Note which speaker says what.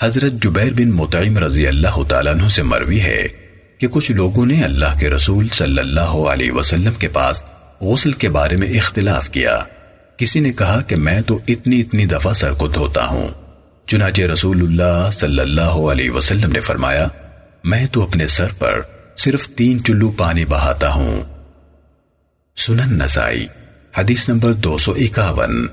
Speaker 1: حضرت جبیر بن مطعم رضی اللہ تعالیٰ عنہ سے مروی ہے کہ کچھ لوگوں نے اللہ کے رسول صلی اللہ علیہ وسلم کے پاس غسل کے بارے میں اختلاف کیا۔ کسی نے کہا کہ میں تو اتنی اتنی دفعہ سر کو دھوتا ہوں۔ چنانچہ رسول اللہ صلی اللہ علیہ وسلم نے فرمایا، میں تو اپنے سر پر صرف تین چلو پانی بہاتا ہوں۔ سنن نسائی، حدیث نمبر دو سو اکاون۔